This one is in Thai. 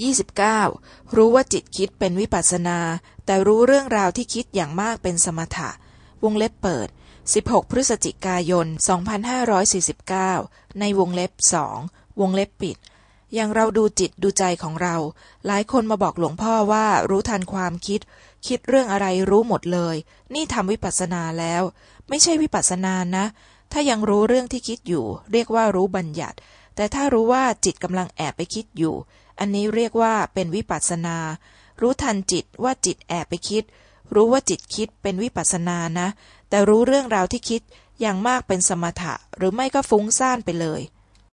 29. รู้ว่าจิตคิดเป็นวิปัสนา แต่รู้เรื่องราวที่คิดอย่างมากเป็นสมถะ วงเล็บเปิด 16 พฤศจิกายน 2549 ในวงเล็บสองวงเล็บปิด อย่างเราดูจิตดูใจของเรา หลายคนมาบอกหลวงพ่อว่ารู้ทันความคิด คิดเรื่องอะไรรู้หมดเลย นี่ทำวิปัสสนาแล้ว ไม่ใช่วิปัสสนานะ ถ้ายังรู้เรื่องที่คิดอยู่ เรียกว่ารู้บัญญัติ แต่ถ้ารู้ว่าจิตกำลังแอบไปคิดอยู่ อันนี้เรียกว่าเป็นวิปัสสนา รู้ทันจิตว่าจิตแอบไปคิด รู้ว่าจิตคิดเป็นวิปัสสนานะ แต่รู้เรื่องราวที่คิดอย่างมากเป็นสมถะ หรือไม่ก็ฟุ้งซ่านไปเลย